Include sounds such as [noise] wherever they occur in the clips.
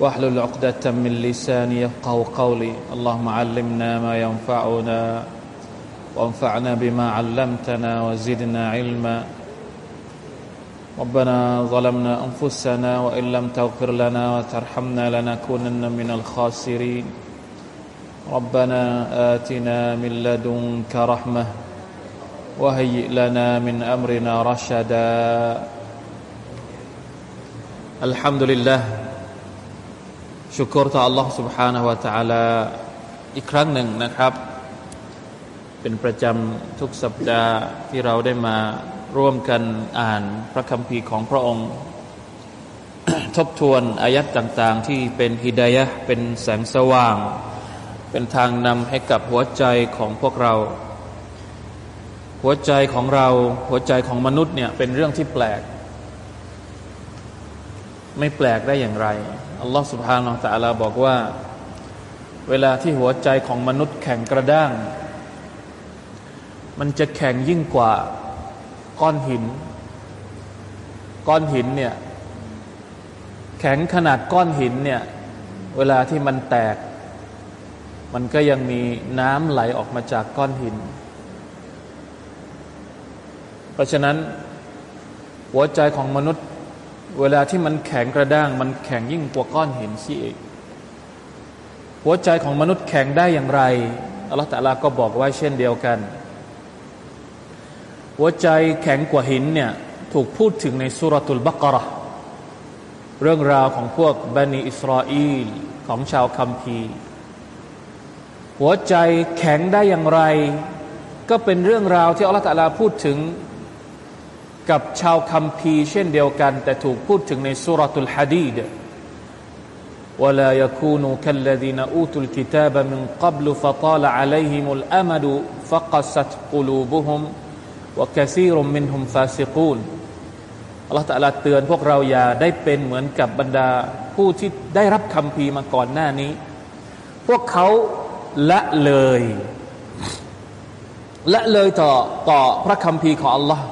واحلل عقدة من لساني يفقه قولي. اللهم علمنا ما ينفعنا وانفعنا بما علمتنا وزدنا علما. ربنا ظلمنا أنفسنا وإن لم تغفر لنا وترحمنا لنكونن من الخاسرين. ربنا آتنا من لدنك رحمة وهيئ لنا من أمرنا رشدا. الحمد لله ชุกรต่อ Allah سبحانه และ تعالى อีกครั้งหนึ่งนะครับ เป็นประจำทุกสัปดาห์ที่เราได้มาร่วมกันอ่านพระคัมภีร์ของพระองค์ ทบทวนอายัดต่างๆ ที่เป็นฮิดายะเป็นแสงสว่าง เป็นทางนำให้กับหัวใจของพวกเรา หัวใจของเราหัวใจของมนุษย์เนี่ยเป็นเรื่องที่แปลก ไม่แปลกได้อย่างไร อัลลอฮฺสุบฮานาอัลลอฮบอกว่า เวลาที่หัวใจของมนุษย์แข็งกระด้าง มันจะแข็งยิ่งกว่าก้อนหิน ก้อนหินเนี่ย แข็งขนาดก้อนหินเนี่ย เวลาที่มันแตก มันก็ยังมีน้ำไหลออกมาจากก้อนหิน เพราะฉะนั้น หัวใจของมนุษย์ เวลาที่มันแข็งกระด้าง มันแข็งยิ่งกว่าก้อนหินสิเองหัวใจของมนุษย์แข็งได้อย่างไรอัลลอฮฺตะลาก็บอกไว้เช่นเดียวกัน หัวใจแข็งกว่าหินเนี่ยถูกพูดถึงในสุรตุลบักรห์เรื่องราวของพวกบันิอิสราเอลของชาวคัมภีร์หัวใจแข็งได้อย่างไร ก็เป็นเรื่องราวที่อัลลอฮฺตะลาพูดถึง กับชาวคัมภีร์เช่นเดียวกัน แต่ถูกพูดถึงในสุรตุลฮะดีด ولا يكونوا كالذين أوتوا الكتاب من قبل فطال عليهم الأمد فقست قلوبهم وكثير منهم فاسقون อัลลอฮฺตะลาเตือนพวกเราอย่าได้เป็นเหมือนกับบรรดาผู้ที่ได้รับคำพีมาก่อนหน้านี้ พวกเขาละเลย ละเลยต่อต่อพระคำพีของอัลลอฮ์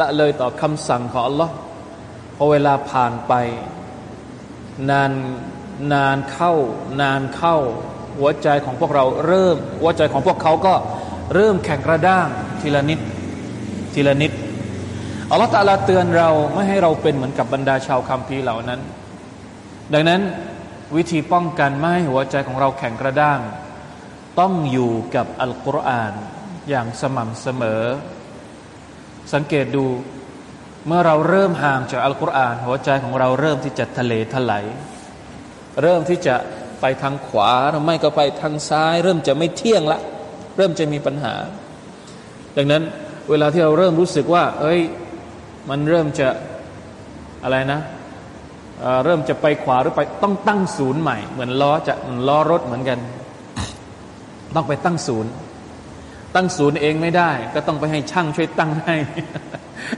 ละเลยต่อคำสั่งของ Allah พอเวลาผ่านไป นานนานเข้า นานเข้า หัวใจของพวกเราเริ่ม หัวใจของพวกเขาก็เริ่มแข็งกระด้างทีละนิด ทีละนิดอัลลอฮฺตาลาเตือนเราไม่ให้เราเป็นเหมือนกับบรรดาชาวคัมภีร์เหล่านั้น ดังนั้นวิธีป้องกันไม่ให้หัวใจของเราแข็งกระด้าง ต้องอยู่กับอัลกุรอานอย่างสม่ำเสมอ สังเกตดูเมื่อเราเริ่มห่างจากอัลกุรอาน หัวใจของเราเริ่มที่จะทะเลทลายเริ่มที่จะไปทางขวาหรือไม่ก็ไปทางซ้าย เริ่มจะไม่เที่ยงละ เริ่มจะมีปัญหา ดังนั้นเวลาที่เราเริ่มรู้สึกว่า เอ้ย มันเริ่มจะอะไรนะเเริ่มจะไปขวาหรือไปต้องตั้งศูนย์ใหม่ เหมือนล้อจะเหมือนล้อรถเหมือนกัน ต้องไปตั้งศูนย์ ตั้งศูนย์เองไม่ได้ ก็ต้องไปให้ช่างช่วยตั้งให้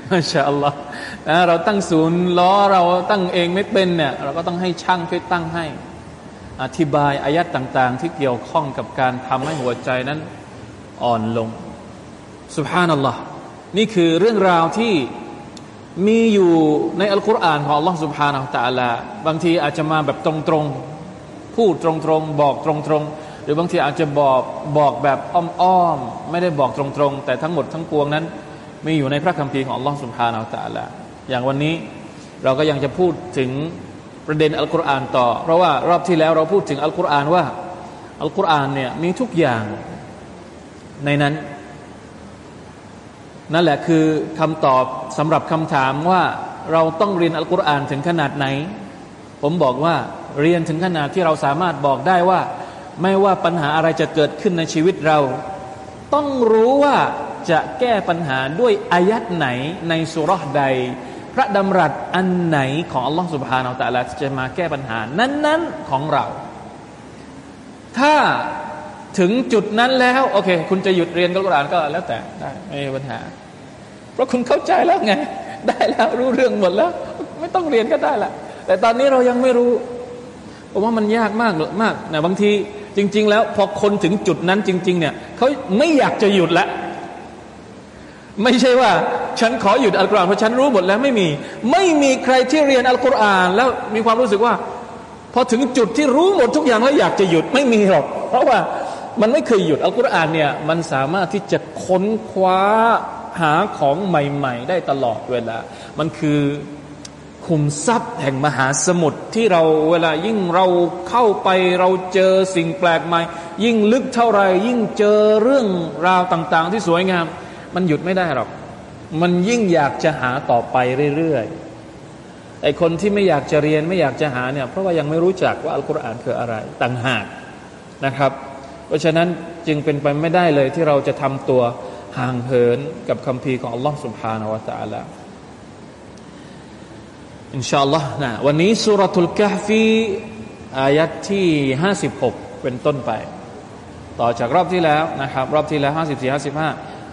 มาชาอัลลอฮ์นะเราตั้งศูนย์ล้อเราตั้งเองไม่เป็นเนี่ยเราก็ต้องให้ช่างช่วยตั้งให้ อธิบายอายัดต่าง ๆ ที่เกี่ยวข้องกับการทำให้หัวใจนั้นอ่อนลงสุบฮานัลลอฮ์นี่คือเรื่องราวที่มีอยู่ในอัลกุรอานของ Allah سبحانه และ تعالى บางทีอาจจะมาแบบตรงๆพูดตรงๆบอกตรงๆ หรือบางทีอาจจะบอกบอกแบบอ้อมๆ ไม่ได้บอกตรงๆ แต่ทั้งหมดทั้งปวงนั้น มีอยู่ในพระคัมภีร์ของอัลลอฮ์สุบฮานาอัลตะลาอย่างวันนี้เราก็ยังจะพูดถึงประเด็นอัลกุรอานต่อ เพราะว่ารอบที่แล้วเราพูดถึงอัลกุรอานว่าอัลกุรอานเนี่ยมีทุกอย่างในนั้น นั่นแหละคือคำตอบสำหรับคำถามว่าเราต้องเรียนอัลกุรอานถึงขนาดไหน ผมบอกว่าเรียนถึงขนาดที่เราสามารถบอกได้ว่า ไม่ว่าปัญหาอะไรจะเกิดขึ้นในชีวิตเรา ต้องรู้ว่าจะแก้ปัญหาด้วยอายัดไหนในสุรษใด พระดำรัสอันไหนของอัลลอฮฺสุบฮานาอัลตะลาจะมาแก้ปัญหานั้นๆของเรา ถ้าถึงจุดนั้นแล้วโอเค คุณจะหยุดเรียนกุรอานก็แล้วแต่ได้ไม่มีปัญหา เพราะคุณเข้าใจแล้วไง ได้แล้วรู้เรื่องหมดแล้ว ไม่ต้องเรียนก็ได้ละแต่ตอนนี้เรายังไม่รู้ผมว่ามันยากมากมากนะบางที จริง ๆ แล้วพอคนถึงจุดนั้นจริง ๆ เนี่ยเขาไม่อยากจะหยุดละ ไม่ใช่ว่า ฉันขอหยุดอัลกุรอานเพราะฉันรู้หมดแล้วไม่มี ไม่มีใครที่เรียนอัลกุรอาน แล้วมีความรู้สึกว่า พอถึงจุดที่รู้หมดทุกอย่างแล้วอยากจะหยุดไม่มีหรอก เพราะว่ามันไม่เคยหยุดอัลกุรอานเนี่ยมันสามารถที่จะค้นคว้าหาของใหม่ ๆ ได้ตลอดเวลา มันคือ ขุมทรัพย์แห่งมหาสมุทรที่เราเวลายิ่งเราเข้าไปเราเจอสิ่งแปลกใหม่ ยิ่งลึกเท่าไรยิ่งเจอเรื่องราวต่าง ๆ ที่สวยงาม มันหยุดไม่ได้หรอก มันยิ่งอยากจะหาต่อไปเรื่อยๆไอคนที่ไม่อยากจะเรียนไม่อยากจะหาเนี่ยเพราะว่ายังไม่รู้จักว่าอัลกุรอานคืออะไรต่างหากนะครับ เพราะฉะนั้นจึงเป็นไปไม่ได้เลยที่เราจะทำตัวห่างเหินกับคำพีของอัลลอฮ์สุบฮานาวะตะอัลล อินชาอัลลอฮ์นะวันนี้สุรทูลกะฟีอายัดที่ห้าสิบหกเป็นต้นไป ต่อจากรอบที่แล้วนะครับ รอบที่แล้วห้าสิบสี่ห้าสิบห้า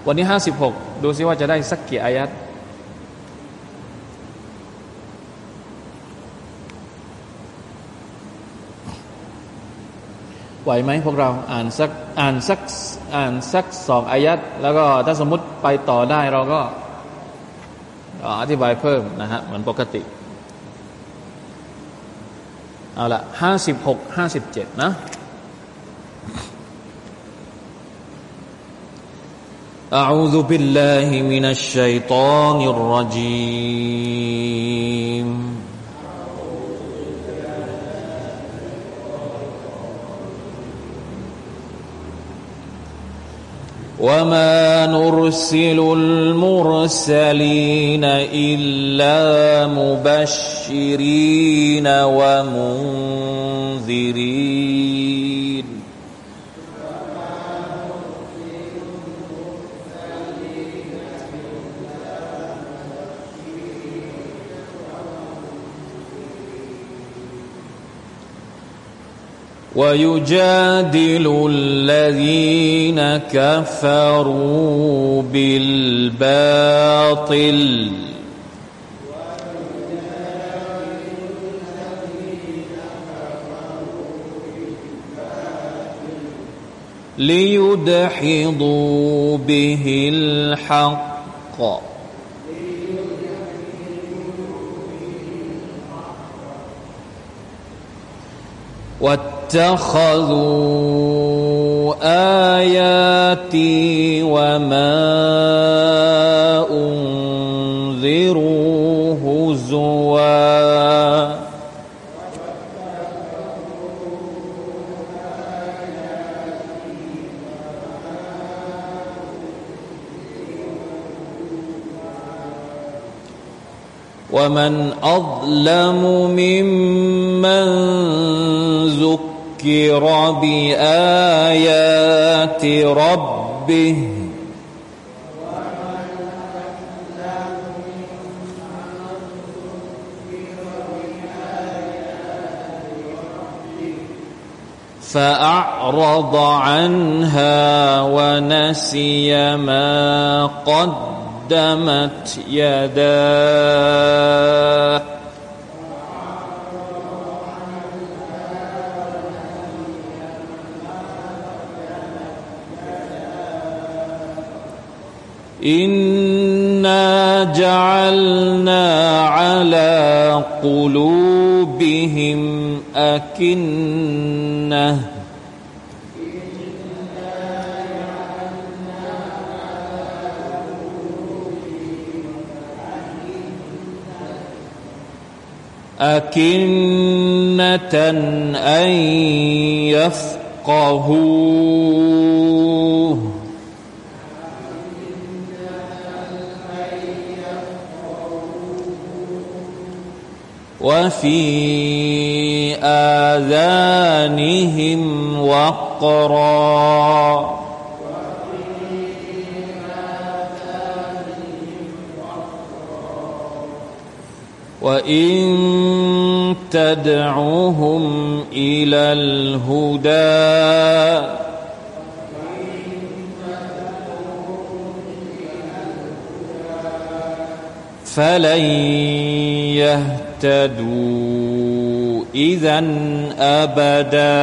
วันนี้ห้าสิบหกดูซิว่าจะได้สักกี่อายัดไหวไหมพวกเราอ่านสักอ่านสักอ่านสักสองอายัดแล้วก็ถ้าสมมติไปต่อได้เราก็อธิบายเพิ่มนะฮะเหมือนปกติ เอาละห้าสิบหกห้าสิบเจ็ดนะ أعوذ بالله من الشيطان الرجيم وما نرسل المرسلين الا مبشرين ومنذرين ويجادل الذين كفروا بالباطل. ليدحضوا به الحق. واتخذوا آياتي وما أنذروا هزوا. ومن أظلم ممن ذكر بآيات ربه فأعرض عنها ونسي ما قدمت يداه إنا جعلنا على قلوبهم أكنة أكنة أن يفقهوه وفي آذانهم وقرا. وإن تدعوهم إلى الهدى. فلن يهتدوا ตดูอิ اهتدوا إذا أبدا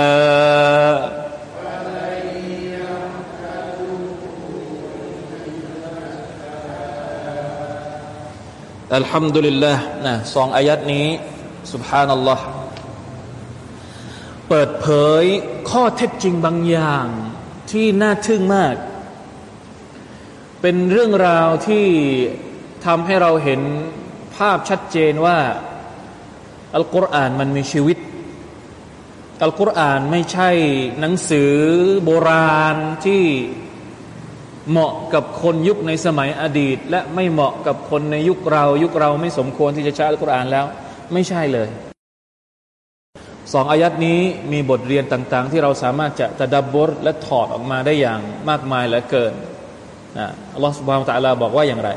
الحمد لله นะสองอายัดนี้สุบฮานัลลอฮ์เปิดเผยข้อเท็จจริงบางอย่างที่น่าทึ่งมาก เป็นเรื่องราวที่ทำให้เราเห็นภาพชัดเจนว่า อัลกุรอานมันมีชีวิต อัลกุรอานไม่ใช่หนังสือโบราณที่เหมาะกับคนยุคในสมัยอดีต และไม่เหมาะกับคนในยุคเรา ยุคเราไม่สมควรที่จะใช้อัลกุรอานแล้ว ไม่ใช่เลยสองอายัดนี้มีบทเรียนต่างๆ ที่เราสามารถจะตะดับบรและถอดออกมาได้อย่างมากมายเหลือเกินนะอัลลอฮฺสุบฮานตะลาบอกว่าอย่างไร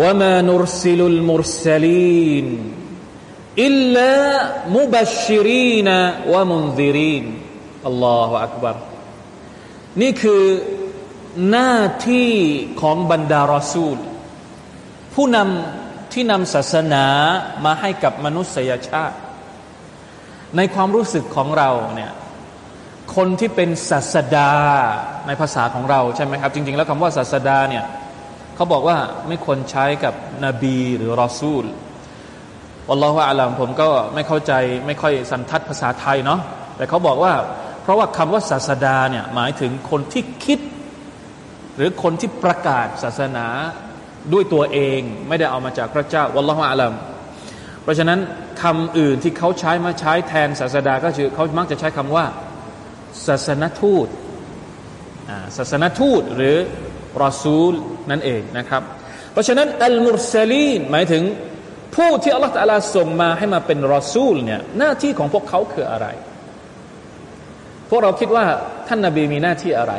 ว่ามานุรซิลุลมุรซลีน อิลลามุบัชชิรีนวะมุนซิรีนอัลลอฮฺอักบารนี่คือหน้าที่ของบรรดารอซูล ผู้นำที่นำศาสนามาให้กับมนุษยชาติ ในความรู้สึกของเราเนี่ยคนที่เป็นศาสดาในภาษาของเราใช่ไหมครับ จริง ๆ แล้วคำว่าศาสดาเนี่ยเขาบอกว่าไม่ควรใช้กับนบีหรือรอซูล อัลลอฮฺอาลัมผมก็ไม่เข้าใจไม่ค่อยสันทัดภาษาไทยเนาะแต่เขาบอกว่า เพราะว่าคำว่าศาสดาเนี่ยหมายถึงคนที่คิด หรือคนที่ประกาศศาสนาด้วยตัวเอง ไม่ได้เอามาจากพระเจ้าวัลลอฮฺอาลัมเพราะฉะนั้นคำอื่นที่เขาใช้มาใช้แทนศาสดาก็คือเขามักจะใช้คำว่า ศาสนทูตศาสนทูตหรือรอซูลนั่นเองนะครับ เพราะฉะนั้นอัลมุรซลีนหมายถึง ผู้ที่อัลลอฮฺตะลาส่งมาให้มาเป็นรอซูลเนี่ยหน้าที่ของพวกเขาคืออะไร พวกเราคิดว่าท่านนาบีมีหน้าที่อะไร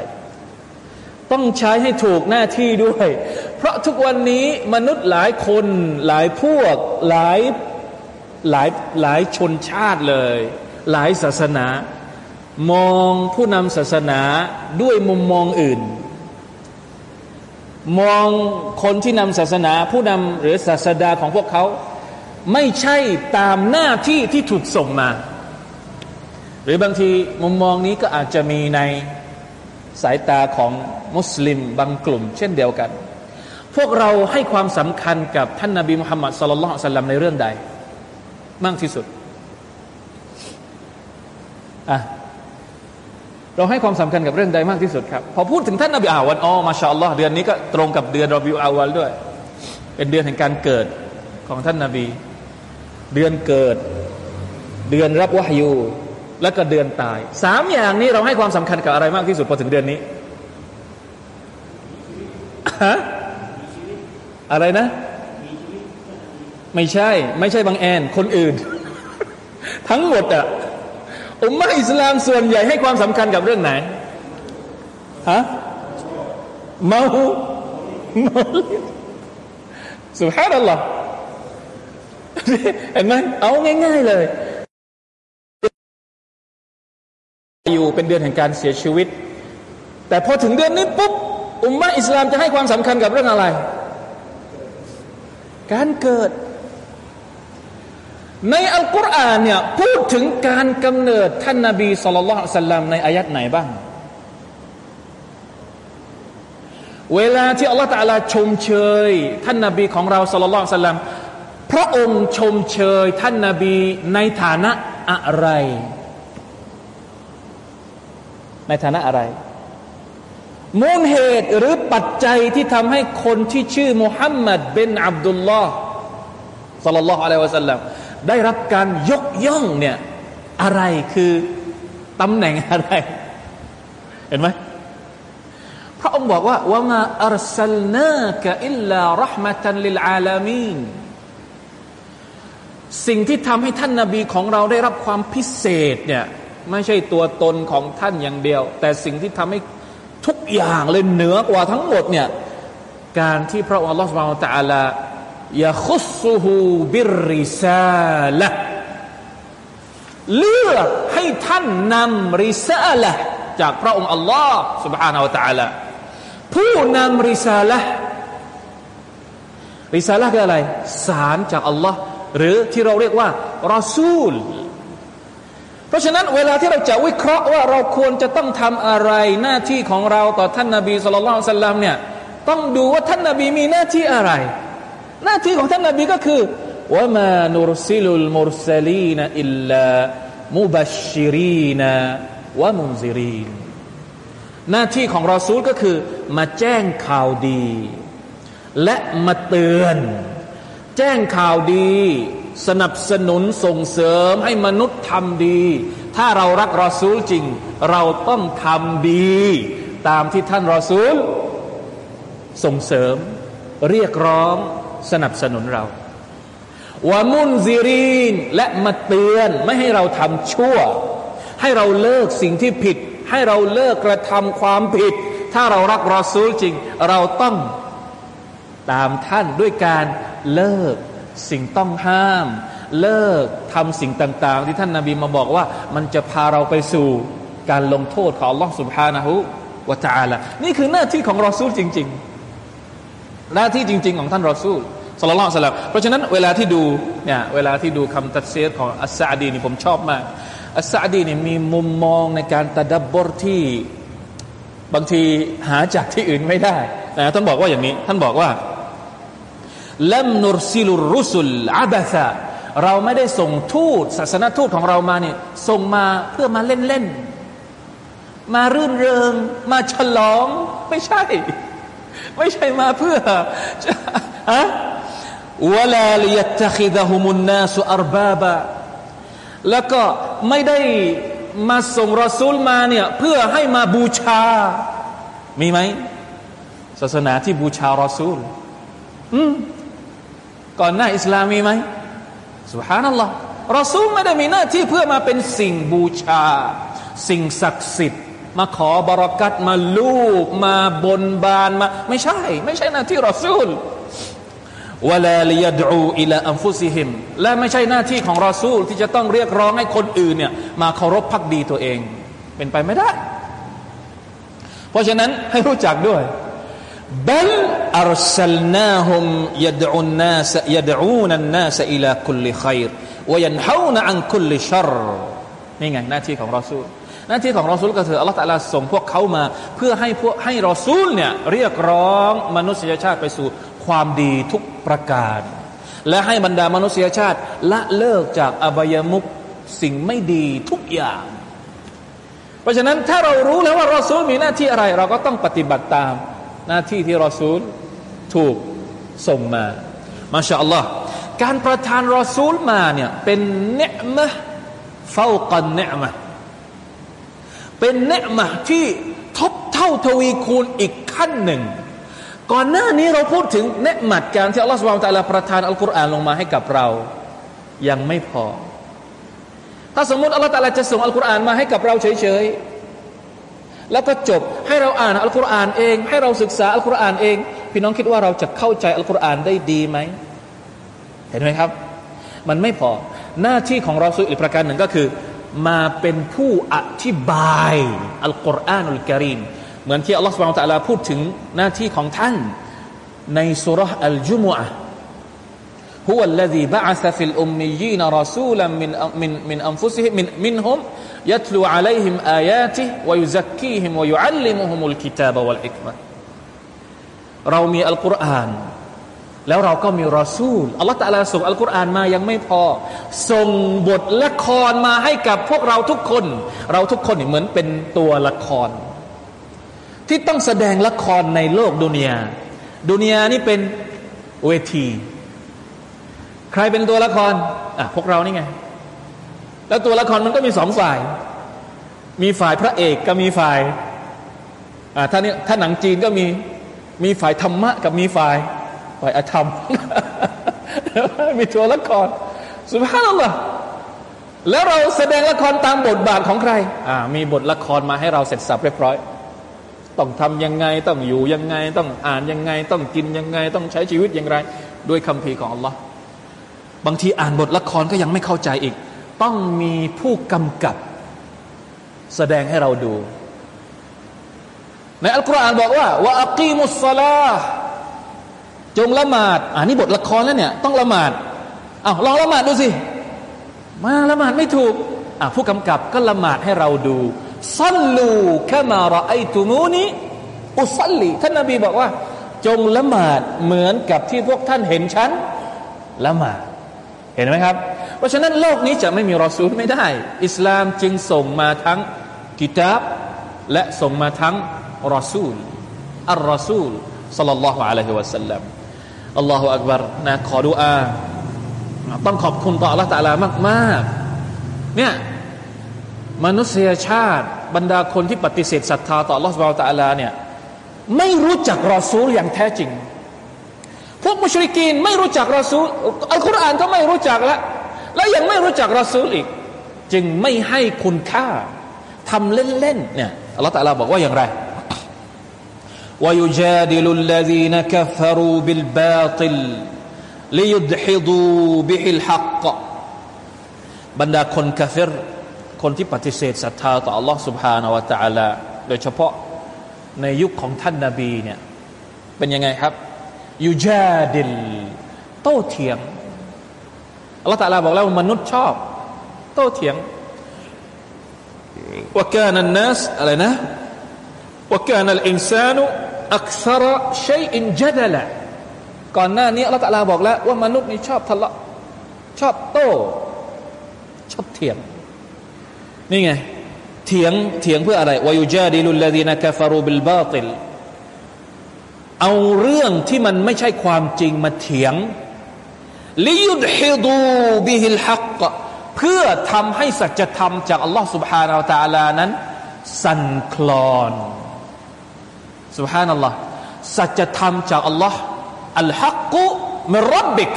ต้องใช้ให้ถูกหน้าที่ด้วย เพราะทุกวันนี้มนุษย์หลายคนหลายพวกหลายหลายหลายชนชาติเลย หลายศาสนา มองผู้นำศาสนาด้วยมุมมองอื่น มองคนที่นำศาสนาผู้นำหรือศาสดาของพวกเขา ไม่ใช่ตามหน้าที่ที่ถูกส่งมา หรือบางทีมุมมองนี้ก็อาจจะมีในสายตาของมุสลิมบางกลุ่ม เช่นเดียวกัน พวกเราให้ความสำคัญกับท่านนาบีมุฮัมมัดสุลลัลสัลลัมในเรื่องใด มากที่สุดอะ เราให้ความสำคัญกับเรื่องใดมากที่สุดครับ พอพูดถึงท่านนบีอาวันอ๋อมาชาอัลลอฮ์เดือนนี้ก็ตรงกับเดือนรอบิวอาวันด้วย เป็นเดือนแห่งการเกิดของท่านนาบี เดือนเกิด เดือนรับวะฮยูแล้วก็เดือนตายสามอย่างนี้เราให้ความสำคัญกับอะไรมากที่สุดพอถึงเดือนนี้ฮะอะไรนะ ไม่ใช่ ไม่ใช่บางแอน คนอื่น ทั้งหมดอะ อุมมะอิสลามส่วนใหญ่ให้ความสำคัญกับเรื่องไหนฮะเมาเมาสุภาพนัลลอฮ์เห็นไหมเอาง่าย ๆเลยอยู่เป็นเดือนแห่งการเสียชีวิต แต่พอถึงเดือนนี้ปุ๊บอุมมะอิสลามจะให้ความสำคัญกับเรื่องอะไร การเกิด ในอัลกุรอานเนี่ยพูดถึงการกำเนิดท่านนาบีสุลต่านสัลลัมในอายัดไหนบ้าง เวลาที่อัลลอฮฺตาลาชมเชย ท่านนาบีของเราสุลต่านสัลลัมพระองค์ชมเชย ท่านนาบีในฐานะอะไร ในฐานะอะไร มูลเหตุหรือปัจจัยที่ทำให้คนที่ชื่อมุฮัมมัดเป็นอับดุลลอฮ์สัลลัลลอฮุอะลัยวะสัลลัม ได้รับการยกย่องเนี่ยอะไรคือตำแหน่งอะไร เห็นไหมพระองค์บอกว่าว่ามาอัลสลนากะอิลลารหมะตันลิลอาลามีนสิ่งที่ทำให้ท่านนาบีของเราได้รับความพิเศษเนี่ยไม่ใช่ตัวตนของท่านอย่างเดียว แต่สิ่งที่ทำให้ทุกอย่างเลยเหนือกว่าทั้งหมดเนี่ยการที่พระองค์อัลลอฮฺสุบานตะอาลา ยาคุสุฮูบิริซาละเลือกให้ท่านนำริซาละจากพระองค์อัลลอฮ์ سبحانه และ تعالى ผู้นำริซาละริซาละคืออะไร สารจากอัลลอฮ์หรือที่เราเรียกว่ารอซูล เพราะฉะนั้นเวลาที่เราจะวิเคราะห์ว่าเราควรจะต้องทำอะไรหน้าที่ของเราต่อท่านนาบีสุลต่านสัลลัมเนี่ยต้องดูว่าท่านนาบีมีหน้าที่อะไร หน้าที่ของท่านนาบีก็คือว่ามานุรซิลุลมุรซลีนอิลลามุบัชชิรีนวะมุนซิรีนหน้าที่ของรอซูลก็คือ มาแจ้งข่าวดี และมาเตือน แจ้งข่าวดี สนับสนุนส่งเสริมให้มนุษย์ทำดี ถ้าเรารักรอซูลจริง เราต้องทำดี ตามที่ท่านรอซูล ส่งเสริม เรียกร้อง สนับสนุนเราวามุนซิรีนและมาเตือนไม่ให้เราทำชั่ว ให้เราเลิกสิ่งที่ผิด ให้เราเลิกกระทำความผิด ถ้าเรารักรอซูลจริง เราต้องตามท่านด้วยการเลิกสิ่งต้องห้าม เลิกทำสิ่งต่าง ๆ ที่ท่านนาบีมาบอกว่า มันจะพาเราไปสู่การลงโทษของ Allah سبحانه และ تعالى นี่คือหน้าที่ของรอซูลจริง ๆ หน้าที่จริง ๆ ของท่านรอซูล สลลัลสลับเพราะฉะนั้นเวลาที่ดูเนี่ยเวลาที่ดูคำตัดเสียของอัสซาดีนี่ผมชอบมาก อัสซาดีนี่มีมุมมองในการตะดับบทที่บางทีหาจากที่อื่นไม่ได้นะท่านบอกว่าอย่างนี้ ท่านบอกว่าลัมนุรซิลุรุสุลอาบะซาเราไม่ได้ส่งทูตศาสนทูตของเรามาเนี่ยส่งมาเพื่อมาเล่นๆมารื่นเริง มาฉลอง ไม่ใช่ ไม่ใช่มาเพื่อฮะ วลาลิยตะคิดะฮุมุนนาสุอารบาบะแล้วก็ไม่ได้มาส่งรอซูลมาเนี่ยเพื่อให้มาบูชา มีไหมศาสนาที่บูชารอซูลอืมก่อนหน้าอิสลามมีไหมสุฮานัลลอฮ์รอซูลไม่ได้มีหน้าที่เพื่อมาเป็นสิ่งบูชา สิ่งศักดิ์สิทธิ์ มาขอบารักัตมาลูบมาบนบานมา ไม่ใช่ ไม่ใช่หน้าที่รอซูล วลาลียดูอิลาอัมฟุซิฮิมและไม่ใช่หน้าที่ของรอซูลที่จะต้องเรียกร้องให้คนอื่นเนี่ยมาเคารพพักดีตัวเอง เป็นไปไม่ได้ เพราะฉะนั้นให้รู้จักด้วยบัลอัลสลนาฮุมยดอุนนาสยดูนันนาสอิลาคุลิขัยรวยันฮาวนอันคุลิชัรนี่ไงหน้าที่ของรอซูลหน้าที่ของรอซูลก็คืออัลลอฮฺตะลาส่งพวกเขามา เพื่อให้พวกให้รอซูลเนี่ยเรียกร้องมนุษยชาติไปสู่ ความดีทุกประการ และให้บรรดามนุษยชาติละเลิกจากอบายมุขสิ่งไม่ดีทุกอย่าง เพราะฉะนั้นถ้าเรารู้แล้วว่ารอซูลมีหน้าที่อะไร เราก็ต้องปฏิบัติตามหน้าที่ที่รอซูลถูกส่งมามาชาอัลลอฮ์การประทานรอซูลมาเนี่ยเป็นเนืมะเฝ้ากันเนืมะเป็นเนืมะที่ทบเท่าทวีคูณอีกขั้นหนึ่ง ก่อนหน้านี้เราพูดถึงเนืหมัดการที่อัลลอฮฺสุบไบร์ตะลาประทานอัลกุรอานลงมาให้กับเรา ยังไม่พอ ถ้าสมมติอัลลอฮฺตะลาจะส่งอัลกุรอานมาให้กับเราเฉยๆ แล้วก็จบให้เราอ่านอัลกุรอานเอง ให้เราศึกษาอัลกุรอานเอง พี่น้องคิดว่าเราจะเข้าใจอัลกุรอานได้ดีไหม เห็นไหมครับ มันไม่พอ หน้าที่ของเราสุอีกประการหนึ่งก็คือ มาเป็นผู้อธิบายอัลกุรอานอัลกิริม เหมือนที่อัลลอฮฺสุบานตะลาพูดถึงหน้าที่ของท่านในสุรษอัลจุมอะฮุวัลลดีบะอัสฟิลอุมมียีนรอซูลัมมินมินมินอัมฟุซิฮิมินมินฮุมยัตลูอะลัยฮิมอายาติวยุซักกีฮิมวยุอัลลิมุฮุมุลกิตาบวัลฮิกมะเรามีอัลกุรอานแล้วเราก็มีรอซูลอัลลอฮฺตะลาส่งอัลกุรอานมายังไม่พอ ส่งบทละครมาให้กับพวกเราทุกคน เราทุกคนเหมือนเป็นตัวละคร ที่ต้องแสดงละครในโลกดุนยาดุนยานี่เป็นเวที ใครเป็นตัวละครอะพวกเรานี่ไง แล้วตัวละครมันก็มีสองฝ่าย มีฝ่ายพระเอกกับมีฝ่ายอ่าถ้านี่ถ้าหนังจีนก็มีมีฝ่ายธรรมะกับมีฝ่ายฝ่ายอธรรม มีตัวละครสุภาพนั่นแหละแล้วเราแสดงละครตามบทบาทของใครอ่ามีบทละครมาให้เราเสร็จสับเรียบร้อย ต้องทำยังไงต้องอยู่ยังไง ต้องอ่านยังไง ต้องกินยังไง ต้องใช้ชีวิตอย่างไร ด้วยคำพีของ Allah บางทีอ่านบทละครก็ยังไม่เข้าใจอีก ต้องมีผู้กำกับ แสดงให้เราดู ในอัลกุรอานบอกว่าว่าอักีมุสซาลาจงละหมาดอ่านี่บทละครแล้วเนี่ยต้องละหมาดอ้าวลองละหมาดดูสิ มาละหมาดไม่ถูกอะผู้กำกับก็ละหมาดให้เราดู ซัลลูแค่มารอไอตูมูนี้อุซัลลีท่านนบีบอกว่า จงละหมาดเหมือนกับที่พวกท่านเห็นฉันละหมาดเห็นไหมครับ เพราะฉะนั้นโลกนี้จะไม่มีรอซูลไม่ได้ อิสลามจึงส่งมาทั้งกิตาบและส่งมาทั้งรอซูลอัลรอซูลสัลลัลลอฮุอะลัยฮิวะสัลลัมอัลลอฮฺอักบารนะขอดุอาต้องขอบคุณต่อ Allah ตะลามากๆเนี่ยมนุษยชาติ บรรดาคนที่ปฏิเสธศรัทธาต่อ Allah สุบไบร์ตะลาเนี่ยไม่รู้จักรอซูลอย่างแท้จริง พวกมุชริกีนไม่รู้จักรอซูลอัลกุรอานก็ไม่รู้จักแล้วแล้วยังไม่รู้จักรอซูลอีก จึงไม่ให้คุณค่าทำเล่นๆเนี่ยอัลลอฮฺตะลาบอกว่าอย่างไร ويجادل الذين كفروا بالباطل ليدحضوا به الحق บรรดาคนกาเฟร คนที่ปฏิเสธศรัทธาต่อ Allah سبحانه และ تعالى โดยเฉพาะในยุคของท่านนาบีเนี่ยเป็นยังไงครับยูจาดิลโต้เถียงอัลลอฮฺตะลาบอกแล้วมนุษย์ชอบ โต้เถียงว่าการนันนัสอะไรนะว่าการนัลอินซานุอักษรชัยอินจัดละก่อนหน้านี้อัลลอฮฺตะลาบอกแล้วว่ามนุษย์นี่ชอบทะเลาะชอบโต้ชอบเถียง นี่ไงเถียงเถียงเพื่ออะไรวายุจาดิลุลลดีนกฟารูบิลบาติลเอาเรื่องที่มันไม่ใช่ความจริงมาเถียงลิยุดฮิดูบิฮิลฮักเพื่อทำให้สัจธรรมจากอัลลอฮ์ سبحانه และ تعالى นั้น สั่นคลอน سبحان อัลลอฮ์สัจธรรมจากอัลลอฮ์อัลฮักกุมิรับบิก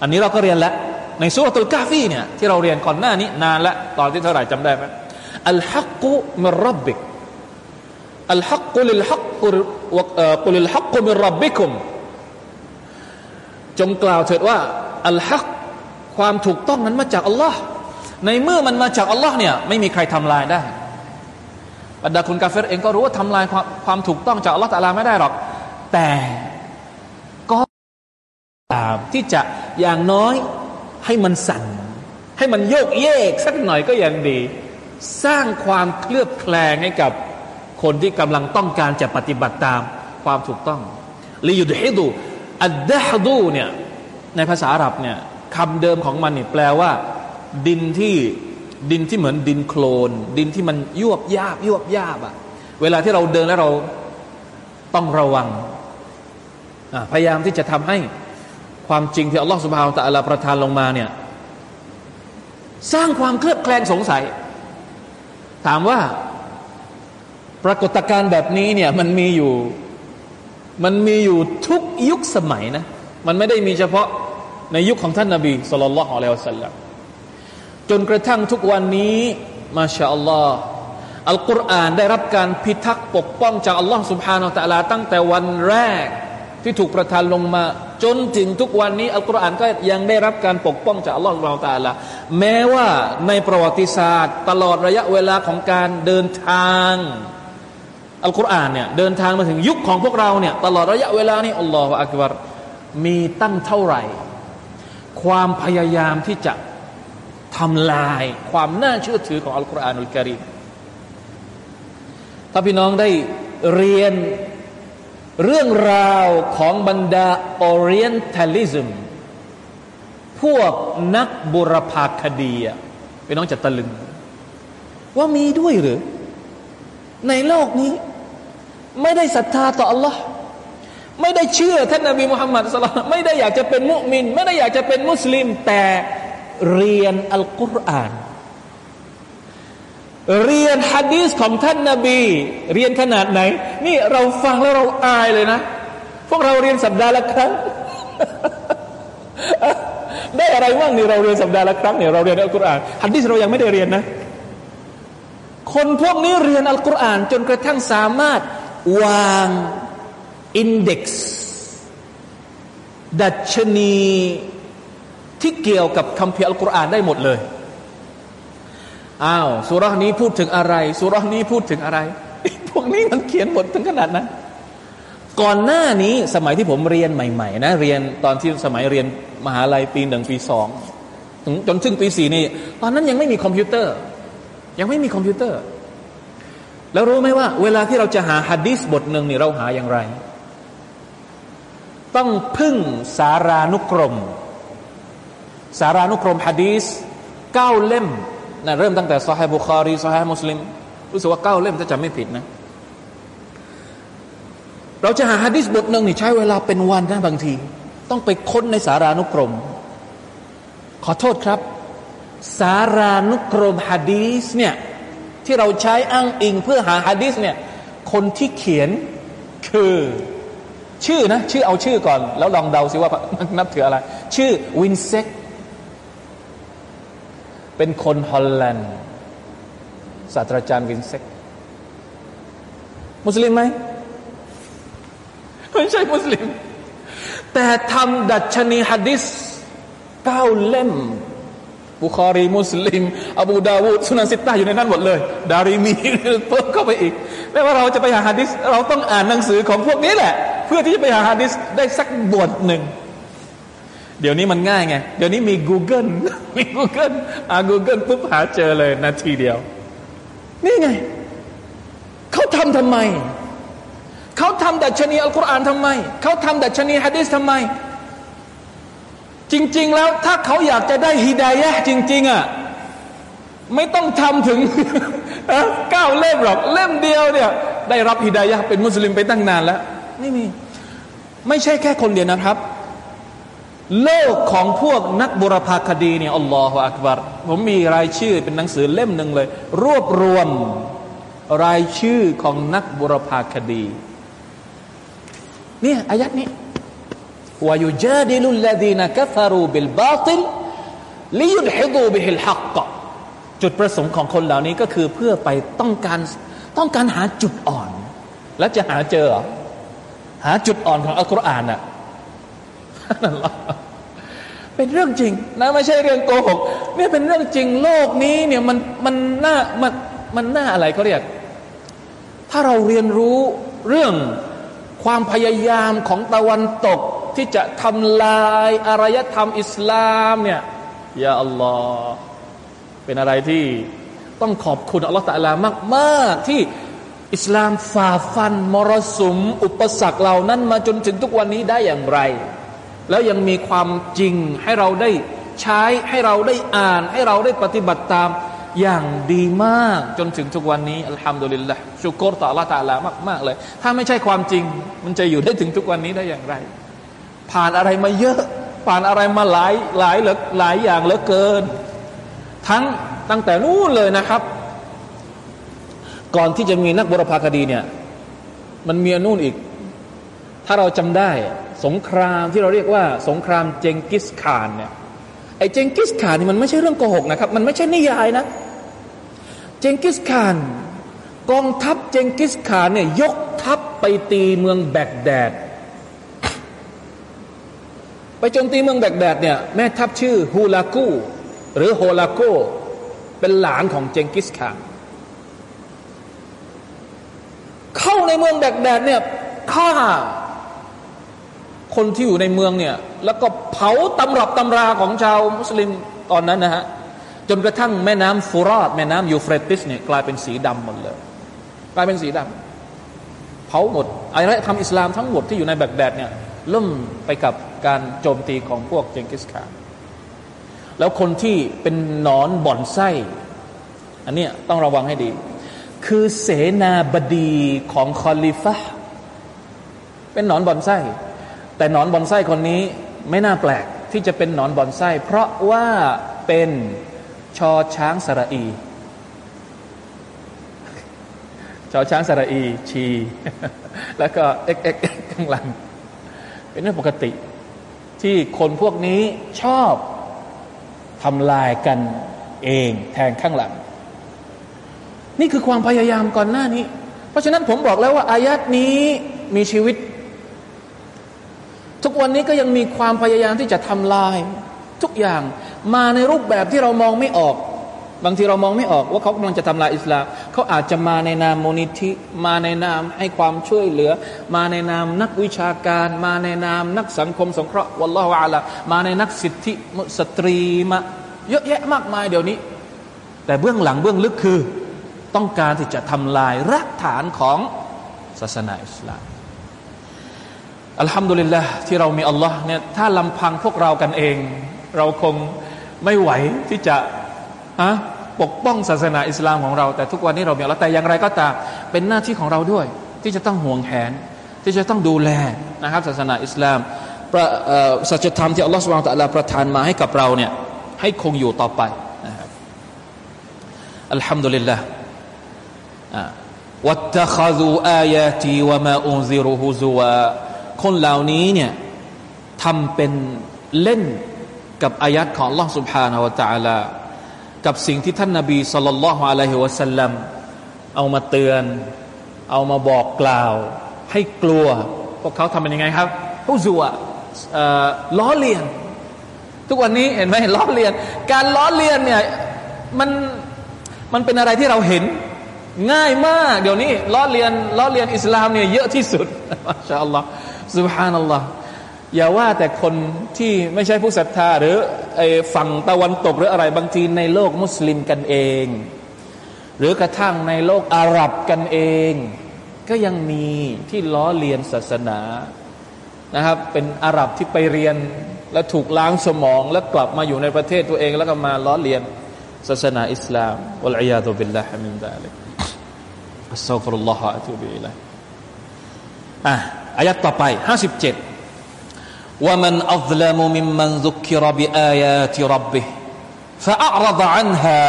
อันนี้เราก็เรียนแล้ว ในสุรตุลกาฟีเนี่ยที่เราเรียนก่อนหน้านี้นานล้วตอนที่เท่าไหร่จำได้ไหมอัลฮักกุมิรับบิกอัลฮักกุลิลฮักกุกุลิลฮักกุมิรับบิคุมจงกล่าวเถิดว่าอัลฮักความถูกต้องนั้นมาจากอัลลอฮ์ในเมื่อมันมาจากอัลลอฮ์เนี่ยไม่มีใครทำลายได้บรรดาคุณกาเฟรเองก็รู้ว่าทำลายความความถูกต้องจากอัลลอฮ์ตาลาไม่ได้หรอก แต่ก็ตามที่จะอย่างน้อย ให้มันสั่น ให้มันโยกเยกสักหน่อยก็ยังดี สร้างความเคลือบแคลงให้กับคนที่กำลังต้องการจะปฏิบัติตามความถูกต้องลียุดฮิดูอัดดะฮดูเนี่ยในภาษาอาหรับเนี่ยคำเดิมของมันนี่แปลว่า ดินที่ดินที่เหมือนดินโคลน ดินที่มันยวบยาบยวบยาบอะเวลาที่เราเดินแล้วเราต้องระวัง พยายามที่จะทำให้ ความจริงที่อัลลอฮฺสุบฮาวตะอัลาประทานลงมาเนี่ยสร้างความเคลือบแคลงสงสัย ถามว่าปรากฏการณ์แบบนี้เนี่ยมันมีอยู่มันมีอยู่ทุกยุคสมัยนะมันไม่ได้มีเฉพาะในยุคของท่านนาบีสุลต่านละฮ์อะลัยฮิสัลลัมจนกระทั่งทุกวันนี้มาชาอัลลอฮ์อัลกุรอานได้รับการพิทักษ์ปกป้องจากอัลลอฮ์สุบฮานาอัลลอฮ์ตั้งแต่วันแรก ที่ถูกประทานลงมา จนถึงทุกวันนี้อัลกุรอานก็ยังได้รับการปกป้องจากอัลลอฮ์สุบฮานาอัลลอฮ์แม้ว่าในประวัติศาสตร์ ตลอดระยะเวลาของการเดินทางอัลกุรอานเนี่ยเดินทางมาถึงยุคของพวกเราเนี่ยตลอดระยะเวลานี้อัลลอฮฺอักบารมีตั้งเท่าไหร่ ความพยายามที่จะทำลายความน่าเชื่อถือของอัลกุรอานอุลกิริมถ้าพี่น้องได้เรียน เรื่องราวของบรรดา Orientalism พวกนักบุรพาคดีพี่น้องจะตะลึง ว่ามีด้วยหรือ ในโลกนี้ ไม่ได้ศรัทธาต่อ Allah ไม่ได้เชื่อท่านนบีมุฮัมมัดสลามไม่ได้อยากจะเป็นมุมินไม่ได้อยากจะเป็นมุสลิม แต่เรียนอัลกุรอาน เรียนฮะดีสของท่านนาบี เรียนขนาดไหน นี่เราฟังแล้วเราอายเลยนะ พวกเราเรียนสัปดาห์ละครั้ง ได้อะไรบ้างนี่เราเรียนสัปดาห์ละครั้งเนี่ยเราเรียนอัลกุรอานฮะดีสเรายังไม่ได้เรียนนะ คนพวกนี้เรียนอัลกุรอาน จนกระทั่งสามารถวางอินเด็กซ์ดัชนีที่เกี่ยวกับคำเพียอัลกุรอานได้หมดเลย อ้าวสุรานี้พูดถึงอะไร สุรานี้พูดถึงอะไร พวกนี้มันเขียนบทถึงขนาดนั้น ก่อนหน้านี้สมัยที่ผมเรียนใหม่ ๆ นะ เรียนตอนที่สมัยเรียนมหาลัยปีหนึ่งปีสองถึงจนถึงปีสี่นี่ ตอนนั้นยังไม่มีคอมพิวเตอร์ ยังไม่มีคอมพิวเตอร์ แล้วรู้ไหมว่า เวลาที่เราจะหาฮัดดิสบทหนึ่งนี่เราหาอย่างไร ต้องพึ่งสารานุกรม สารานุกรมฮะดีษเก้าเล่ม นะเริ่มตั้งแต่ซอฮีบุคารีซอฮีมุสลิมรู้สึกว่าเก้าเล่มถ้าจำไม่ผิดนะ เราจะหาฮะดีษบทหนึ่งนี่ใช้เวลาเป็นวันนะบางที ต้องไปค้นในสารานุกรม ขอโทษครับ สารานุกรมฮะดีษเนี่ยที่เราใช้อ้างอิงเพื่อหาฮะดีษเนี่ยคนที่เขียนคือชื่อนะ ชื่อเอาชื่อก่อน แล้วลองเดาสิว่านับถืออะไร ชื่อวินเซก เป็นคนฮอลแลนด์ศาสตราจารย์วินเซกมุสลิมไหมไม่ใช่มุสลิม แต่ทำดัชนีฮะดีษเก้าเล่มบุคอรีมุสลิม อบูดาวูดสุนันซิตตาอยู่ในนั้นหมดเลย ดาริมีเพิ่มเข้าไปอีกแม้ว่าเราจะไปหาฮะดิษเราต้องอ่านหนังสือของพวกนี้แหละ เพื่อที่จะไปหาฮะดิษได้สักบทหนึ่ง เดี๋ยวนี้มันง่ายไง เดี๋ยวนี้มี Google มี Google อ่า Google ปุ๊บหาเจอเลยนาทีเดียว นี่ไง เขาทำทำไม เขาทำดัชนีอัลกุรอานทำไม เขาทำดัชนีฮะดิษทำไม จริง ๆ แล้วถ้าเขาอยากจะได้ฮิดายะจริง ๆอะไม่ต้องทำถึงเก้าเล่มหรอก เล่มเดียวเนี่ย ได้รับฮิดายะเป็นมุสลิมไปตั้งนานแล้ว ไม่มี ไม่ใช่แค่คนเดียวนะครับ โลกของพวกนักบุรพาคดีเนี่ยอัลลอฮฺอักบารผมมีรายชื่อเป็นหนังสือเล่มหนึ่งเลย รวบรวมรายชื่อของนักบุรพาคดีเนี่ยอายัดนี้วายุจาดิลุลลดีนกัฟารูบิลบาติลลิยุดฮิดูบิฮิลฮักกจุดประสงค์ของคนเหล่านี้ก็คือเพื่อไปต้องการต้องการหาจุดอ่อน แล้วจะหาเจอหาจุดอ่อนของอัลกุรอานอะ เป็นเรื่องจริงนะไม่ใช่เรื่องโกหกเนี่ยเป็นเรื่องจริงโลกนี้เนี่ยมันมันน่ามันมันน่าอะไรเขาเรียก ถ้าเราเรียนรู้เรื่องความพยายามของตะวันตกที่จะทำลายอารยธรรมอิสลามเนี่ยยาอัลลอฮ์เป็นอะไรที่ต้องขอบคุณอัลลอฮฺตะลามากมากที่อิสลามฝ่าฟันมรสุม อุปสรรคเหล่านั้นมาจนถึงทุกวันนี้ได้อย่างไร แล้วยังมีความจริงให้เราได้ใช้ให้เราได้อ่าน ให้เราได้ปฏิบัติตามอย่างดีมากจนถึงทุกวันนี้อัลฮัมดุลิลละชุกรต่อละตาลามากมากเลย ถ้าไม่ใช่ความจริง มันจะอยู่ได้ถึงทุกวันนี้ได้อย่างไร ผ่านอะไรมาเยอะ ผ่านอะไรมาหลายหลายเหลือหลายอย่างเหลือเกิน ทั้งตั้งแต่นู้นเลยนะครับ ก่อนที่จะมีนักบุรพาคดีเนี่ย มันมีนู่นอีก ถ้าเราจำได้สงครามที่เราเรียกว่า สงครามเจงกิสข่านเนี่ยไอ้เจงกิสข่านนี่มันไม่ใช่เรื่องโกหกนะครับ มันไม่ใช่นิยายนะ เจงกิสข่าน กองทัพเจงกิสข่านเนี่ยยกทัพไปตีเมืองแบกแดด ไปโจมตีเมืองแบกแดดเนี่ยแม่ทัพชื่อฮูลากูหรือโฮลาโกเป็นหลานของเจงกิสข่าน เข้าในเมืองแบกแดดเนี่ยฆ่า คนที่อยู่ในเมืองเนี่ยแล้วก็เผาตำรับตำราของชาวมุสลิมตอนนั้นนะฮะจนกระทั่งแม่น้ำฟูรอดแม่น้ำยูเฟรติสเนี่ยกลายเป็นสีดำหมดเลยกลายเป็นสีดำเผาหมดอารยธรรมอิสลามทั้งหมดที่อยู่ในแบกแดดเนี่ยล่มไปกับการโจมตีของพวกเจงกิสข่านแล้วคนที่เป็นหนอนบ่อนไส้ อันเนี้ยต้องระวังให้ดี คือเสนาบดีของคอลิฟะเป็นหนอนบ่อนไส้ แต่หนอนบอนไส้คนนี้ไม่น่าแปลกที่จะเป็นหนอนบอนไส้เพราะว่าเป็นชอช้างสระอีชอช้างสระอีชี แล้วก็เอ็กเอ็กข้างหลัง เป็นเรื่องปกติ ที่คนพวกนี้ชอบทำลายกันเองแทนข้างหลัง นี่คือความพยายามก่อนหน้านี้ เพราะฉะนั้นผมบอกแล้วว่าอายัดนี้มีชีวิต ทุกวันนี้ก็ยังมีความพยายามที่จะทำลาย ทุกอย่างมาในรูปแบบที่เรามองไม่ออก บางทีเรามองไม่ออกว่าเขากำลังจะทำลายอิสลามเขาอาจจะมาในนามมูนิธิมาในนามให้ความช่วยเหลือ มาในนามนักวิชาการ มาในนามนักสังคมสงเคราะห์วัลลอฮฺอาละมาในนักสิทธิสตรีมาเยอะแยะมากมายเดี๋ยวนี้ แต่เบื้องหลังเบื้องลึกคือ ต้องการที่จะทำลายรากฐานของศาสนาอิสลาม อัลฮัมดุลิลละที่เรามีอัลลอฮ์เนี่ยถ้าลำพังพวกเรากันเอง เราคงไม่ไหวที่จะฮะปกป้องศาสนาอิสลามของเรา แต่ทุกวันนี้เรามีอัลลอฮ์แต่อย่างไรก็ตามเป็นหน้าที่ของเราด้วย ที่จะต้องห่วงแหน ที่จะต้องดูแลนะครับ ศาสนาอิสลามสัจธรรมที่อัลลอฮ์สุบานตะลาประทานมาให้กับเราเนี่ยให้คงอยู่ต่อไปนะครับอัลฮัมดุลิลละวัตขะซูอายาตีวะมาอุนซิรุฮุซุวา คนเหล่านี้เนี่ยทำเป็นเล่นกับอายัดของ Allah سبحانه และ تعالى กับสิ่งที่ท่านนาบีสุลต่านละฮ์อะลัยฮิวะสัลลัมเอามาเตือน เอามาบอกกล่าว ให้กลัว พวกเขาทำเป็นยังไงครับผู้ซัวล้อเลียน ทุกวันนี้เห็นไหมล้อเลียน การล้อเลียนเนี่ยมันมันเป็นอะไรที่เราเห็นง่ายมาก เดี๋ยวนี้ล้อเลียนล้อเลียนอิสลามเนี่ยเยอะที่สุดมาชาอัลลอฮ์ สุบฮานัลลอฮ์อย่าว่าแต่คนที่ไม่ใช่ผู้ศรัทธา หรือไอ้ฝั่งตะวันตกหรืออะไรบางทีในโลกมุสลิมกันเอง หรือกระทั่งในโลกอาหรับกันเอง ก็ยังมีที่ล้อเลียนศาสนานะครับ เป็นอาหรับที่ไปเรียนแล้วถูกล้างสมอง แล้วกลับมาอยู่ในประเทศตัวเอง แล้วก็มาล้อเลียนศาสนาอิสลามوالعياذ بالله من ذلك أستغفر الله وأتوب إليه อายัดต่อไปห้าสิบเจ็ด ومن أظلم ممن ذكر بآيات ربه فأعرض عنها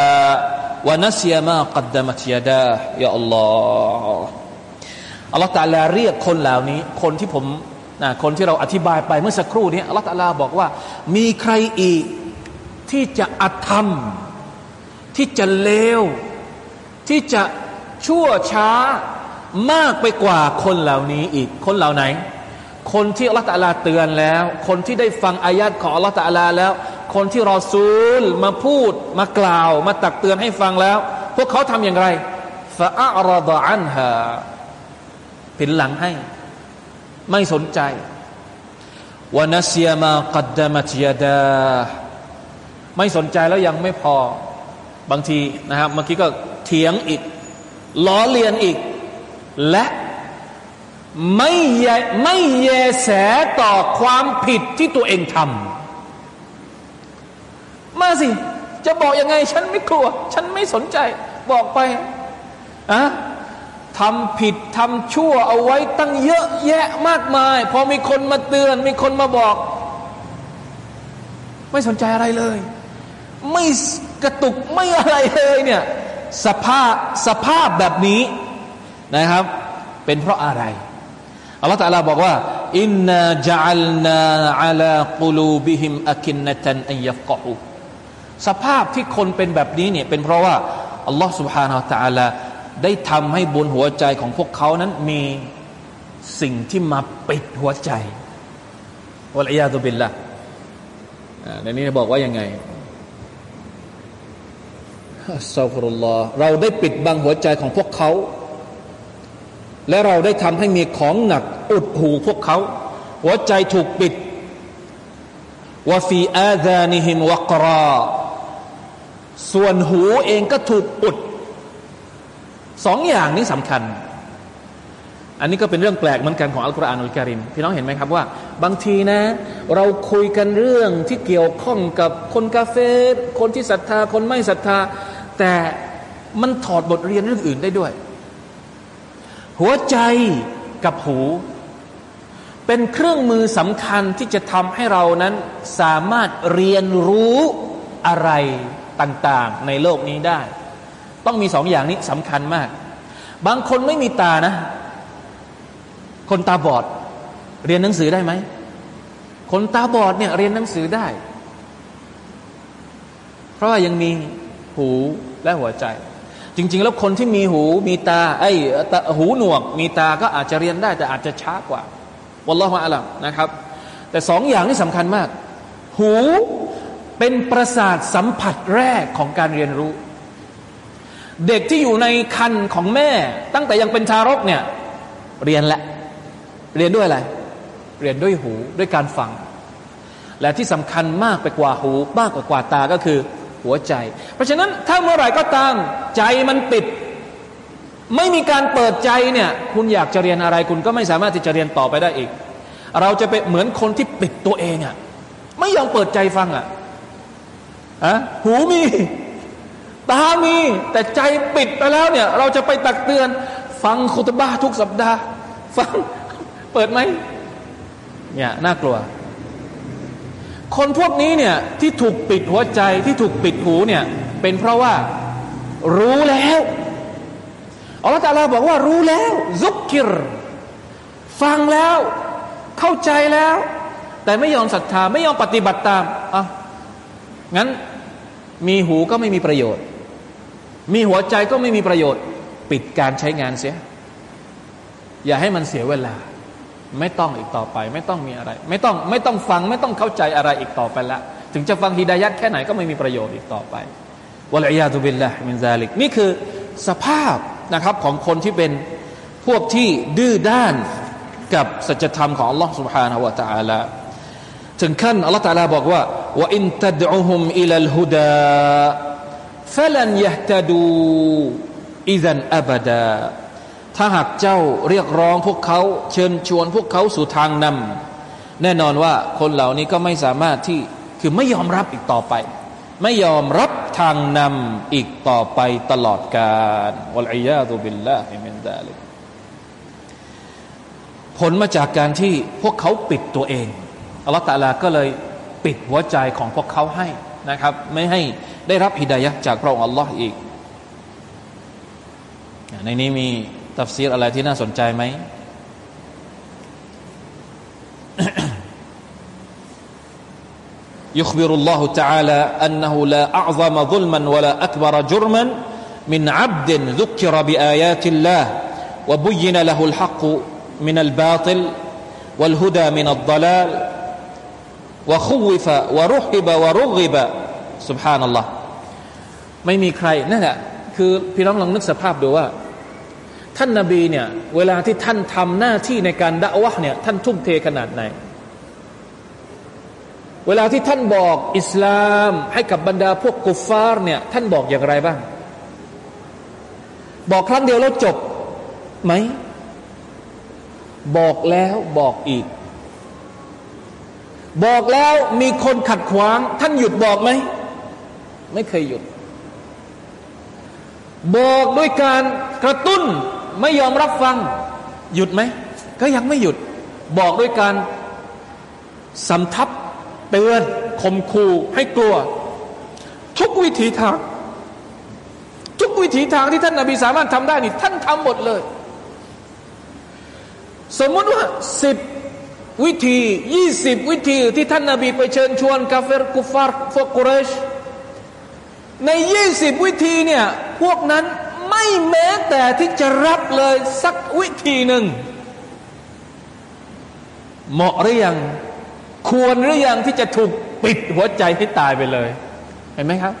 ونسي ما قدمت يداه يا الله อัลลอฮฺตาลาเรียกคนเหล่านี้ คนที่ผมนะคนที่เราอธิบายไปเมื่อสักครู่นี้อัลลอฮฺตาลาบอกว่า มีใครอีกที่จะอธรรม ที่จะเลว ที่จะชั่วช้า มากไปกว่าคนเหล่านี้อีกคนเหล่าไหน คนที่อัลลอฮฺตะลาเตือนแล้ว คนที่ได้ฟังอายัดของอัลลอฮฺตะลาแล้ว คนที่รอซูลมาพูดมากล่าว มาตักเตือนให้ฟังแล้ว พวกเขาทำอย่างไรฟาอัลดอันฮาผินหลังให้ ไม่สนใจวานัสยามากัดดามัตยาดาไม่สนใจแล้วยังไม่พอบางทีนะครับเมื่อกี้ก็เถียงอีกล้อเลียนอีก และไม่แยไม่แยแสต่อความผิดที่ตัวเองทำมาสิ จะบอกยังไง ฉันไม่กลัว ฉันไม่สนใจ บอกไปอะทำผิดทำชั่วเอาไว้ตั้งเยอะแยะมากมาย พอมีคนมาเตือน มีคนมาบอก ไม่สนใจอะไรเลย ไม่กระตุกไม่อะไรเลยเนี่ยสภาพสภาพแบบนี้ นะครับ เป็นเพราะอะไรอัลลอฮฺตะลาบอกว่าอินนาจัลนาอัลากุลูบิฮิมอักินนตันอันยัฟกะฮูสภาพที่คนเป็นแบบนี้เนี่ยเป็นเพราะว่าอัลลอฮฺ سبحانه และ تعالى ได้ทำให้บนหัวใจของพวกเขานั้นมีสิ่งที่มาปิดหัวใจวะลัยยาตุบิลละในนี้บอกว่ายังไงอัสซาฟุรุลลอฮ์เราได้ปิดบังหัวใจของพวกเขา และเราได้ทำให้มีของหนักอุดหูพวกเขา หัวใจถูกปิดวาฟีอาดานิฮิมวกราส่วนหูเองก็ถูกอุดสองอย่างนี้สำคัญ อันนี้ก็เป็นเรื่องแปลกเหมือนกันของอัลกุรอานอัลกิริมพี่น้องเห็นไหมครับว่า บางทีนะ เราคุยกันเรื่องที่เกี่ยวข้องกับคนกาเฟรคนที่ศรัทธาคนไม่ศรัทธา แต่มันถอดบทเรียนเรื่องอื่นได้ด้วย หัวใจกับหู เป็นเครื่องมือสำคัญที่จะทำให้เรานั้นสามารถเรียนรู้อะไรต่างๆ ในโลกนี้ได้ ต้องมีสองอย่างนี้สำคัญมาก บางคนไม่มีตานะ คนตาบอด เรียนหนังสือได้ไหม คนตาบอดเนี่ยเรียนหนังสือได้ เพราะว่ายังมีหูและหัวใจ จริง ๆ แล้วคนที่มีหูมีตาไอ้หูหนวก มีตาก็อาจจะเรียนได้ แต่อาจจะช้ากว่าวัลลอฮฺอัลลัมนะครับ แต่สองอย่างนี่สำคัญมาก หูเป็นประสาทสัมผัสแรกของการเรียนรู้ เด็กที่อยู่ในคันของแม่ ตั้งแต่ยังเป็นทารกเนี่ยเรียนแหละเรียนด้วยอะไร เรียนด้วยหูด้วยการฟัง และที่สำคัญมากไปกว่าหูมากกว่ากว่าตาก็คือ หัวใจ เพราะฉะนั้นถ้าเมื่อไหร่ก็ตามใจมันปิด ไม่มีการเปิดใจเนี่ยคุณอยากจะเรียนอะไรคุณก็ไม่สามารถที่จะเรียนต่อไปได้อีก เราจะเป็นเหมือนคนที่ปิดตัวเองอะ่ะไม่ยอมเปิดใจฟังอะ่ะอะหูมีตามีแต่ใจปิดไปแล้วเนี่ย เราจะไปตักเตือน ฟังคุตบ้าทุกสัปดาห์ ฟังเปิดไหมเนี่ยน่ากลัว คนพวกนี้เนี่ยที่ถูกปิดหัวใจที่ถูกปิดหูเนี่ยเป็นเพราะว่ารู้แล้วอัลลอฮฺตาลาบอกว่ารู้แล้วซุกกิร ฟังแล้วเข้าใจแล้ว แต่ไม่ยอมศรัทธาไม่ยอมปฏิบัติตามอะงั้นมีหูก็ไม่มีประโยชน์ มีหัวใจก็ไม่มีประโยชน์ ปิดการใช้งานเสีย อย่าให้มันเสียเวลา ไม่ต้องอีกต่อไป ไม่ต้องมีอะไร ไม่ต้องไม่ต้องฟัง ไม่ต้องเข้าใจอะไรอีกต่อไปละถึงจะฟังฮิดายัดแค่ไหนก็ไม่มีประโยชน์อีกต่อไปวะลัยยาตุบิลละมินซาลิกนี่คือสภาพนะครับของคนที่เป็นพวกที่ดื้อด้านกับสัจธรรมของ Allah سبحانه และ تعالى ถึงขั้นอัลลอฮฺตาลาบอกว่าว่าอินตัดอุฮุมอิลัลฮุดาฟลันยะตดูอิซันอับดา ถ้าหากเจ้าเรียกร้องพวกเขาเชิญชวนพวกเขาสู่ทางนำแน่นอนว่าคนเหล่านี้ก็ไม่สามารถที่คือไม่ยอมรับอีกต่อไป ไม่ยอมรับทางนำอีกต่อไปตลอดกาوالعياذ بالله من ذلك ผลมาจากการที่พวกเขาปิดตัวเองอัลลอฮฺตาลาก็เลยปิดหัวใจของพวกเขาให้นะครับ ไม่ให้ได้รับฮิดายะจากพระองค์อัลลอฮ์อีก ในนี้มี ตัฟซีรอะไรที่น่าสนใจไหม [coughs] يخبر الله تعالى أنه لا أعظم ظلما ولا أكبر جرما من عبد ذكر بآيات الله وبين له الحق من الباطل والهدى من الضلال وخوف ورحب ورغب سبحان الله ไม่มีใครนั่นแหละคือพี่น้องลองนึกสภาพดูว่า ท่านนาบีเนี่ยเวลาที่ท่านทำหน้าที่ในการด่าวะเนี่ยท่านทุ่มเทขนาดไหน เวลาที่ท่านบอกอิสลามให้กับบรรดาพวกกุฟฟาร์เนี่ยท่านบอกอย่างไรบ้าง บอกครั้งเดียวแล้วจบไหม บอกแล้วบอกอีก บอกแล้วมีคนขัดขวาง ท่านหยุดบอกไหม ไม่เคยหยุด บอกด้วยการกระตุ้น ไม่ยอมรับฟัง หยุดไหม ก็ยังไม่หยุด บอกด้วยการสำทับเตือนข่มขู่ให้กลัว ทุกวิถีทาง ทุกวิถีทางที่ท่านนาบีสามารถทำได้นี่ท่านทำหมดเลย สมมติว่าสิบวิธียี่สิบวิธีที่ท่านนาบีไปเชิญชวนกาเฟรกุฟาร์พวกกุเรชในยี่สิบวิธีเนี่ยพวกนั้น ไม่แม้แต่ที่จะรับเลยสักวิธีหนึ่ง เหมาะหรือยัง ควรหรือยังที่จะถูกปิดหัวใจให้ตายไปเลย เห็นไหมครับ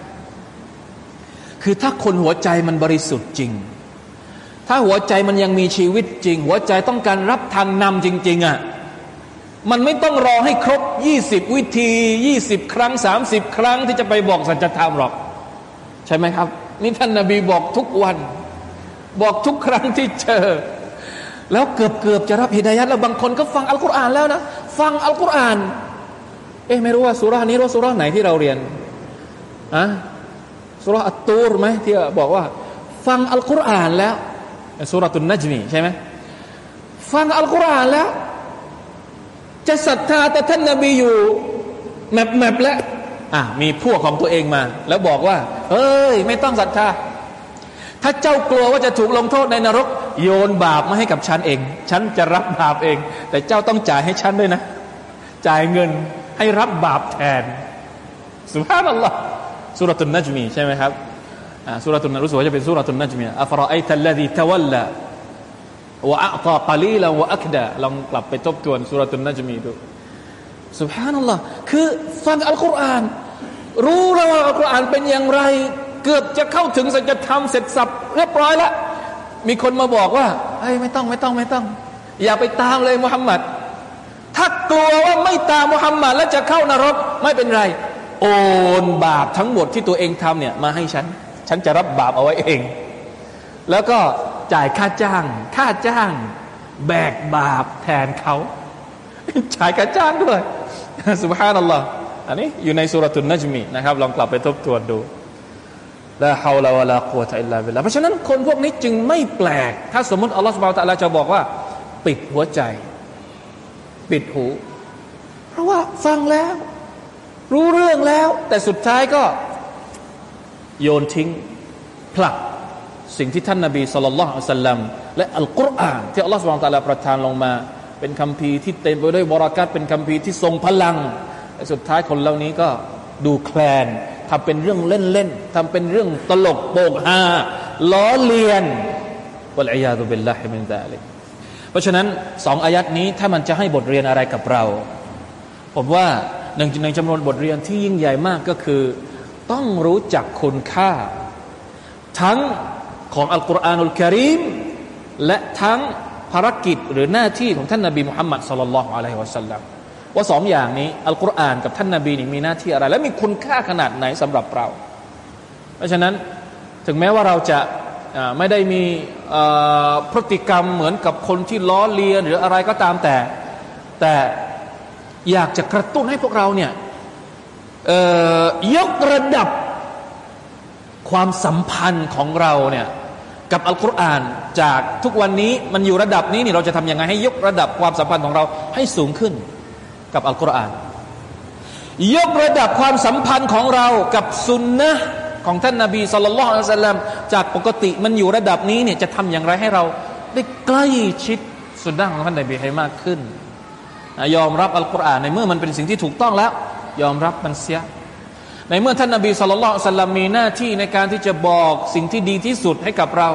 คือถ้าคนหัวใจมันบริสุทธิ์จริง ถ้าหัวใจมันยังมีชีวิตจริง หัวใจต้องการรับทางนำจริง ๆอะ่ะมันไม่ต้องรอให้ครบยี่สิบวิธียี่สิบครั้งสามสิบครั้งที่จะไปบอกสัจธรรมหรอก ใช่ไหมครับ นี่ท่านนาบีบอกทุกวัน บอกทุกครั้งที่เจอ แล้วเกือบเกือบจะรับฮิดายัดแล้วบางคนก็ฟังอัลกุรอานแล้วนะ ฟังอัลกุรอาน เอ๊ะไม่รู้ว่าสุรานี้รู้สุราไหนที่เราเรียนอะสุราอัตตูรไหมที่บอกว่า ฟังอัลกุรอานแล้วสุราตุนนัจมีใช่ไหมฟังอัลกุรอานแล้ว จะศรัทธาแต่ท่านนาบีอยู่แมปแมปแล้ว อะมีพวกของตัวเองมา แล้วบอกว่า เอ้ย ไม่ต้องศรัทธา ถ้าเจ้ากลัวว่าจะถูกลงโทษในนรก โยนบาปมาให้กับฉันเอง ฉันจะรับบาปเอง แต่เจ้าต้องจ่ายให้ฉันด้วยนะ จ่ายเงินให้รับบาปแทน สุภาพอัลลอฮ์สุรตุนนัจมีใช่ไหมครับสุรตุนรู้สึกว่าจะเป็นสุรตุนนัจมีอัฟรอไอตัลลดีทวัลละวะอัตตาลีละวะอักดะลองกลับไปทบทวนสุรตุนนัจมีดู สุบฮานัลลอฮ์คือฟังอัลกุรอาน รู้แล้วว่าอัลกุรอานเป็นอย่างไร เกือบจะเข้าถึงสัจธรรมเสร็จสับเรียบร้อยแล้ว มีคนมาบอกว่าเฮ้ยไม่ต้องไม่ต้องไม่ต้อง อย่าไปตามเลยมุฮัมมัดถ้ากลัวว่าไม่ตามมุฮัมมัดแล้วจะเข้านรกไม่เป็นไร โอนบาปทั้งหมดที่ตัวเองทำเนี่ยมาให้ฉัน ฉันจะรับบาปเอาไว้เอง แล้วก็จ่ายค่าจ้าง ค่าจ้าง แบกบาปแทนเขาจ่ายค่าจ้างด้วย สุบฮานัลลอฮ์อันนี้อยู่ในสุรตุนนัจมีนะครับลองกลับไปทบทวนดูละฮาวลาวะลากุวะตะอิลลาบิลลาเพราะฉะนั้นคนพวกนี้จึงไม่แปลก ถ้าสมมติอัลลอฮฺสุบฮานะตะลาจะบอกว่า ปิดหัวใจ ปิดหู เพราะว่าฟังแล้ว รู้เรื่องแล้ว แต่สุดท้ายก็โยนทิ้งผลักสิ่งที่ท่านนาบี صلى الله عليه وسلم และอัลกุรอานที่อัลลอฮฺ سبحانه وتعالى ประทานลงมา เป็นคัมภีร์ที่เต็มไปด้วย بركات เป็นคัมภีร์ที่ทรงพลังแต่สุดท้ายคนเหล่านี้ก็ดูแคลนทำเป็นเรื่องเล่นๆทำเป็นเรื่องตลกโปกฮาล้อเลียน والعياذ بالله من ذلك เพราะฉะนั้นสองอายัดนี้ถ้ามันจะให้บทเรียนอะไรกับเรา ผมว่าหนึ่งในจำนวนบทเรียนที่ยิ่งใหญ่มากก็คือ ต้องรู้จักคุณค่า ทั้งของอัลกุรอานุลกิริมและทั้ง ภารกิจหรือหน้าที่ของท่านนาบีมุฮัมมัดสุลลัลลอฮุอะลัยฮิวะสัลลัมว่าสองอย่างนี้อัลกุรอานกับท่านนาบีนี่มีหน้าที่อะไร และมีคุณค่าขนาดไหนสำหรับเรา เพราะฉะนั้นถึงแม้ว่าเราจะไม่ได้มีพฤติกรรมเหมือนกับคนที่ล้อเลียนหรืออะไรก็ตามแต่ แต่อยากจะกระตุ้นให้พวกเราเนี่ยยกระดับความสัมพันธ์ของเราเนี่ย กับอัลกุรอานจากทุกวันนี้มันอยู่ระดับนี้นี่เราจะทำยังไงให้ยกระดับความสัมพันธ์ของเราให้สูงขึ้นกับอัลกุรอาน ยกระดับความสัมพันธ์ของเรากับสุนนะของท่านนาบีสุลต่านละสัลลัมจากปกติมันอยู่ระดับนี้เนี่ยจะทำอย่างไรให้เราได้ใกล้ชิดสุนนะของท่านนาบีให้มากขึ้น ยอมรับอัลกุรอานในเมื่อมันเป็นสิ่งที่ถูกต้องแล้ว ยอมรับมันเสีย ในเมื่อท่านนาบีสุลต่านสัลลัมมีหน้าที่ในการที่จะบอกสิ่งที่ดีที่สุดให้กับเรา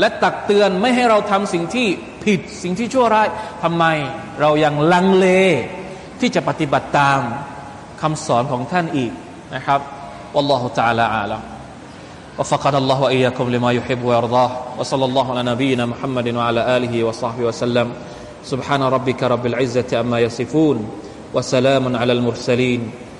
และตักเตือนไม่ให้เราทำสิ่งที่ผิดสิ่งที่ชั่วร้ายทำไมเรายังลังเลที่จะปฏิบัติตามคำสอนของท่านอีกนะครับ والله تعالى أعلم وفقنا الله وإياكم لما يحب ويرضاه وصلى الله على نبينا محمد وعلى آله وصحبه وسلم سبحان ربك رب العزة أما يصفون وسلام على المرسلين